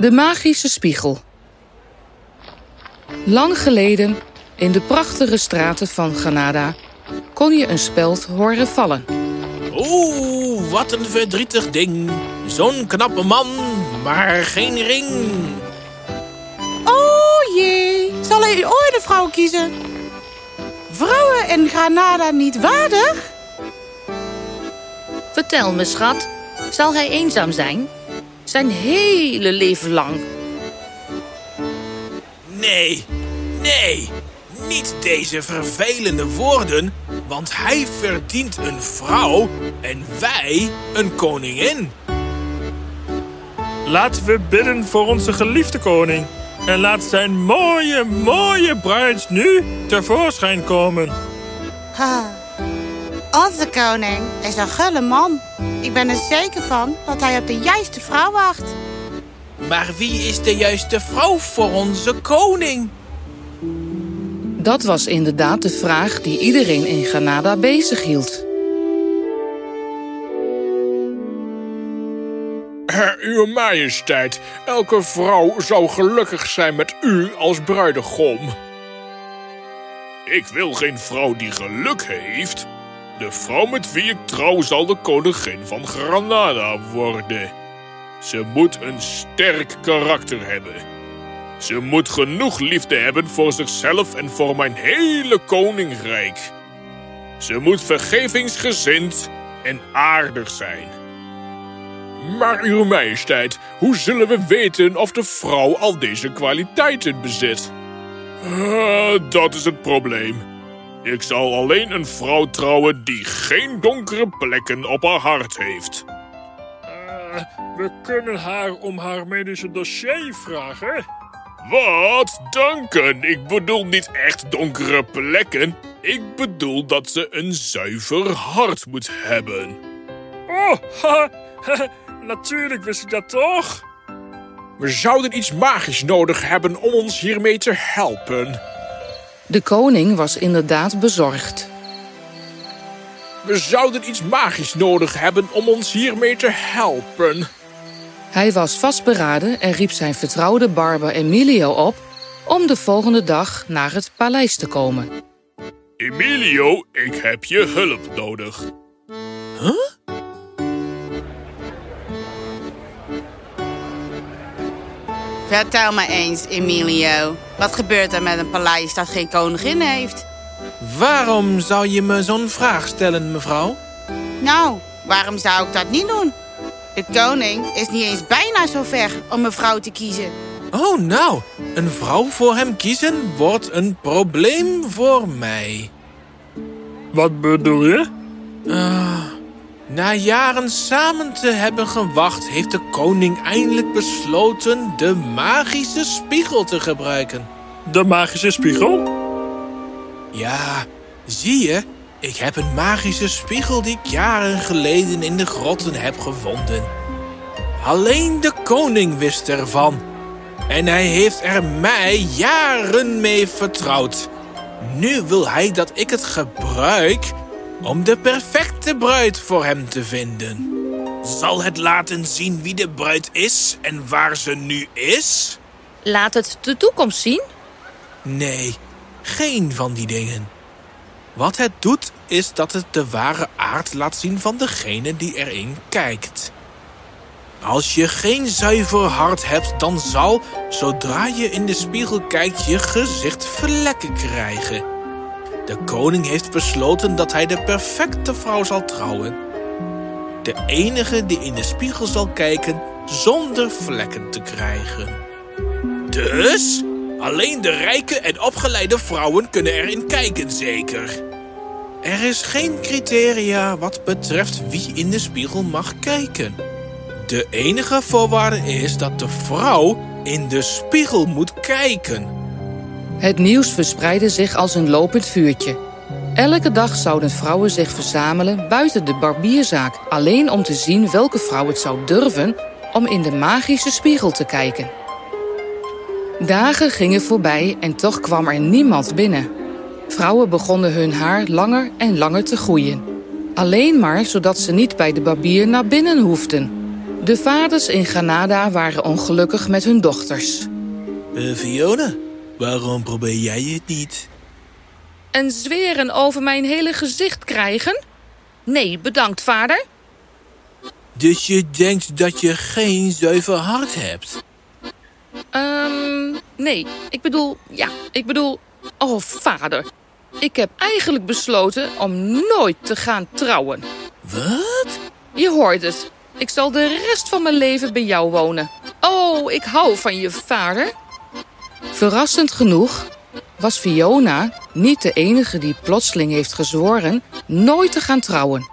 De magische spiegel. Lang geleden, in de prachtige straten van Granada, kon je een speld horen vallen. Oeh, wat een verdrietig ding. Zo'n knappe man, maar geen ring. Oh jee, zal hij ooit een vrouw kiezen? Vrouwen in Granada niet waardig? Vertel me, schat, zal hij eenzaam zijn? Zijn hele leven lang. Nee, nee, niet deze vervelende woorden, want hij verdient een vrouw en wij een koningin. Laten we bidden voor onze geliefde koning. En laat zijn mooie, mooie bruid nu tevoorschijn komen. Ha. Onze koning is een gulle man. Ik ben er zeker van dat hij op de juiste vrouw wacht. Maar wie is de juiste vrouw voor onze koning? Dat was inderdaad de vraag die iedereen in Granada bezig hield. Uw majesteit, elke vrouw zou gelukkig zijn met u als bruidegom. Ik wil geen vrouw die geluk heeft. De vrouw met wie ik trouw zal de koningin van Granada worden. Ze moet een sterk karakter hebben. Ze moet genoeg liefde hebben voor zichzelf en voor mijn hele koninkrijk. Ze moet vergevingsgezind en aardig zijn. Maar uw majesteit, hoe zullen we weten of de vrouw al deze kwaliteiten bezit? Ah, dat is het probleem. Ik zal alleen een vrouw trouwen die geen donkere plekken op haar hart heeft. Uh, we kunnen haar om haar medische dossier vragen. Wat? Danken. Ik bedoel niet echt donkere plekken. Ik bedoel dat ze een zuiver hart moet hebben. Oh, ha, natuurlijk wist ik dat toch? We zouden iets magisch nodig hebben om ons hiermee te helpen. De koning was inderdaad bezorgd. We zouden iets magisch nodig hebben om ons hiermee te helpen. Hij was vastberaden en riep zijn vertrouwde barber Emilio op om de volgende dag naar het paleis te komen. Emilio, ik heb je hulp nodig. Huh? Vertel me eens, Emilio. Wat gebeurt er met een paleis dat geen koningin heeft? Waarom zou je me zo'n vraag stellen, mevrouw? Nou, waarom zou ik dat niet doen? De koning is niet eens bijna zo ver om een vrouw te kiezen. Oh, nou, een vrouw voor hem kiezen wordt een probleem voor mij. Wat bedoel je? Uh, na jaren samen te hebben gewacht, heeft de koning eindelijk besloten de magische spiegel te gebruiken. De magische spiegel? Ja, zie je, ik heb een magische spiegel die ik jaren geleden in de grotten heb gevonden. Alleen de koning wist ervan. En hij heeft er mij jaren mee vertrouwd. Nu wil hij dat ik het gebruik om de perfecte bruid voor hem te vinden. Zal het laten zien wie de bruid is en waar ze nu is? Laat het de toekomst zien? Nee, geen van die dingen. Wat het doet, is dat het de ware aard laat zien van degene die erin kijkt. Als je geen zuiver hart hebt, dan zal, zodra je in de spiegel kijkt, je gezicht vlekken krijgen. De koning heeft besloten dat hij de perfecte vrouw zal trouwen. De enige die in de spiegel zal kijken zonder vlekken te krijgen. Dus, alleen de rijke en opgeleide vrouwen kunnen erin kijken, zeker. Er is geen criteria wat betreft wie in de spiegel mag kijken. De enige voorwaarde is dat de vrouw in de spiegel moet kijken. Het nieuws verspreidde zich als een lopend vuurtje. Elke dag zouden vrouwen zich verzamelen buiten de barbierzaak... alleen om te zien welke vrouw het zou durven om in de magische spiegel te kijken. Dagen gingen voorbij en toch kwam er niemand binnen. Vrouwen begonnen hun haar langer en langer te groeien. Alleen maar zodat ze niet bij de barbier naar binnen hoefden. De vaders in Granada waren ongelukkig met hun dochters. Uh, Fiona, waarom probeer jij het niet? En zweren over mijn hele gezicht krijgen? Nee, bedankt, vader. Dus je denkt dat je geen zuiver hart hebt? Ehm, nee. Ik bedoel, ja, ik bedoel... Oh, vader. Ik heb eigenlijk besloten om nooit te gaan trouwen. Wat? Je hoort het. Ik zal de rest van mijn leven bij jou wonen. Oh, ik hou van je vader. Verrassend genoeg was Fiona niet de enige die plotseling heeft gezworen nooit te gaan trouwen.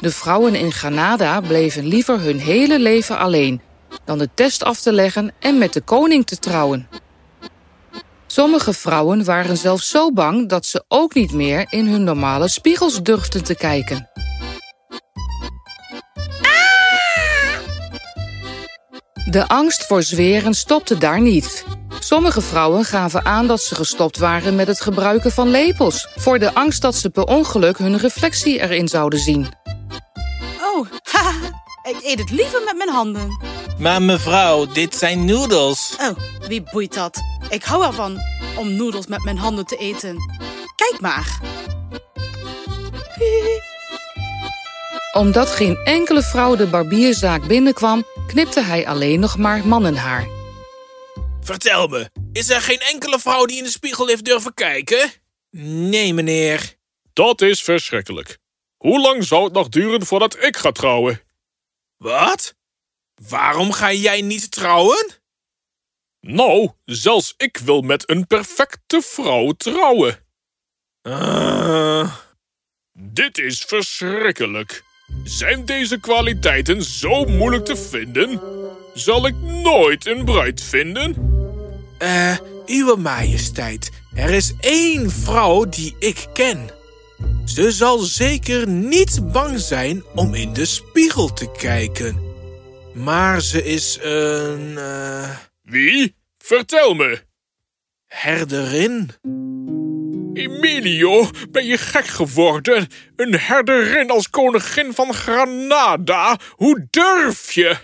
De vrouwen in Granada bleven liever hun hele leven alleen dan de test af te leggen en met de koning te trouwen. Sommige vrouwen waren zelfs zo bang dat ze ook niet meer in hun normale spiegels durfden te kijken. De angst voor zweren stopte daar niet. Sommige vrouwen gaven aan dat ze gestopt waren met het gebruiken van lepels... voor de angst dat ze per ongeluk hun reflectie erin zouden zien. Oh, haha, ik eet het liever met mijn handen. Maar mevrouw, dit zijn noedels. Oh, wie boeit dat? Ik hou ervan om noedels met mijn handen te eten. Kijk maar. Omdat geen enkele vrouw de barbierzaak binnenkwam... knipte hij alleen nog maar mannenhaar. Vertel me, is er geen enkele vrouw die in de spiegel heeft durven kijken? Nee, meneer. Dat is verschrikkelijk. Hoe lang zou het nog duren voordat ik ga trouwen? Wat? Waarom ga jij niet trouwen? Nou, zelfs ik wil met een perfecte vrouw trouwen. Uh... Dit is verschrikkelijk. Zijn deze kwaliteiten zo moeilijk te vinden? Zal ik nooit een bruid vinden? Eh, uh, uw majesteit, er is één vrouw die ik ken. Ze zal zeker niet bang zijn om in de spiegel te kijken. Maar ze is een... Uh... Wie? Vertel me. Herderin. Emilio, ben je gek geworden? Een herderin als koningin van Granada? Hoe durf je?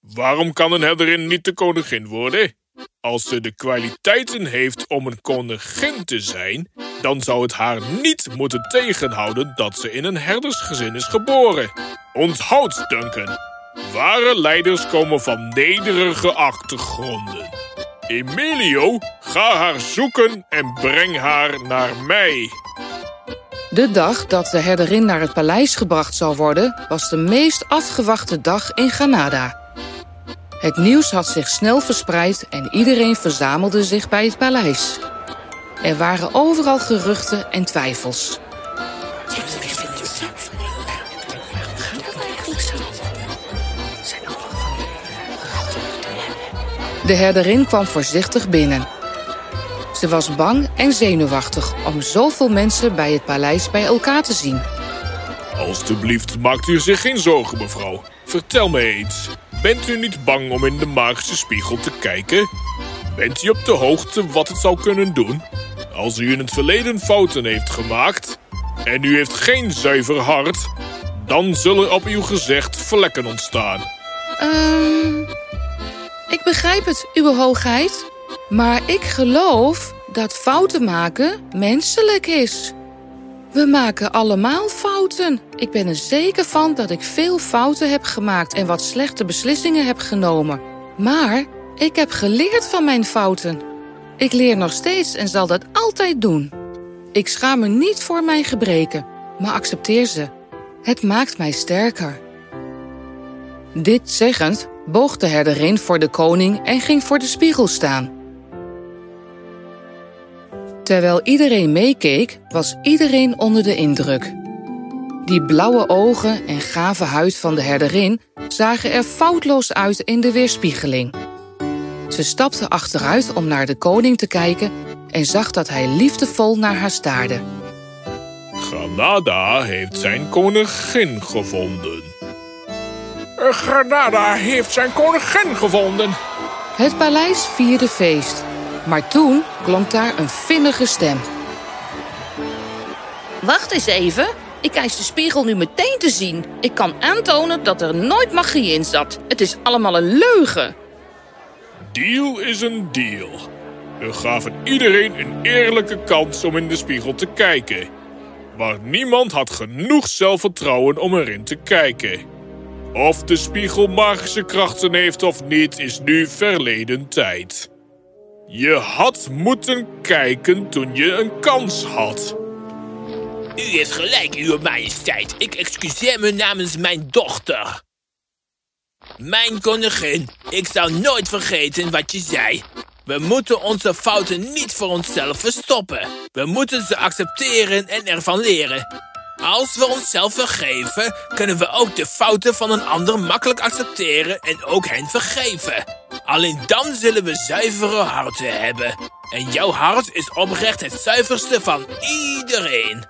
Waarom kan een herderin niet de koningin worden? Als ze de kwaliteiten heeft om een koningin te zijn, dan zou het haar niet moeten tegenhouden dat ze in een herdersgezin is geboren. Onthoud, Duncan. Ware leiders komen van nederige achtergronden. Emilio, ga haar zoeken en breng haar naar mij. De dag dat de herderin naar het paleis gebracht zou worden... was de meest afgewachte dag in Granada. Het nieuws had zich snel verspreid en iedereen verzamelde zich bij het paleis. Er waren overal geruchten en twijfels. De herderin kwam voorzichtig binnen. Ze was bang en zenuwachtig om zoveel mensen bij het paleis bij elkaar te zien. Alsjeblieft, maakt u zich geen zorgen, mevrouw. Vertel me eens, bent u niet bang om in de magische spiegel te kijken? Bent u op de hoogte wat het zou kunnen doen? Als u in het verleden fouten heeft gemaakt en u heeft geen zuiver hart, dan zullen op uw gezicht vlekken ontstaan. Ehm, ik begrijp het, uw hoogheid. Maar ik geloof dat fouten maken menselijk is. We maken allemaal fouten. Ik ben er zeker van dat ik veel fouten heb gemaakt en wat slechte beslissingen heb genomen. Maar ik heb geleerd van mijn fouten. Ik leer nog steeds en zal dat altijd doen. Ik schaam me niet voor mijn gebreken, maar accepteer ze. Het maakt mij sterker. Dit zeggend boog de herderin voor de koning en ging voor de spiegel staan. Terwijl iedereen meekeek, was iedereen onder de indruk. Die blauwe ogen en gave huid van de herderin zagen er foutloos uit in de weerspiegeling. Ze stapte achteruit om naar de koning te kijken en zag dat hij liefdevol naar haar staarde. Granada heeft zijn koningin gevonden. Granada heeft zijn koningin gevonden. Het paleis vierde feest, maar toen klonk daar een vinnige stem. Wacht eens even. Ik eis de spiegel nu meteen te zien. Ik kan aantonen dat er nooit magie in zat. Het is allemaal een leugen. Deal is een deal. We gaven iedereen een eerlijke kans om in de spiegel te kijken. Maar niemand had genoeg zelfvertrouwen om erin te kijken. Of de spiegel magische krachten heeft of niet, is nu verleden tijd. Je had moeten kijken toen je een kans had. U heeft gelijk, uw majesteit. Ik excuseer me namens mijn dochter. Mijn koningin, ik zal nooit vergeten wat je zei. We moeten onze fouten niet voor onszelf verstoppen. We moeten ze accepteren en ervan leren. Als we onszelf vergeven, kunnen we ook de fouten van een ander makkelijk accepteren en ook hen vergeven. Alleen dan zullen we zuivere harten hebben. En jouw hart is oprecht het zuiverste van iedereen.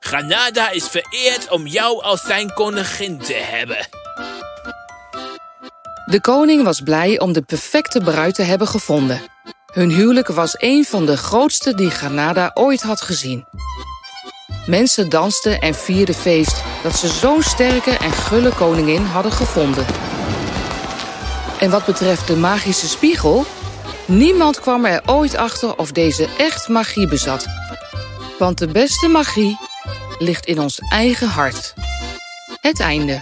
Granada is vereerd om jou als zijn koningin te hebben. De koning was blij om de perfecte bruid te hebben gevonden. Hun huwelijk was een van de grootste die Granada ooit had gezien. Mensen dansten en vierden feest dat ze zo'n sterke en gulle koningin hadden gevonden. En wat betreft de magische spiegel, niemand kwam er ooit achter of deze echt magie bezat. Want de beste magie ligt in ons eigen hart. Het einde.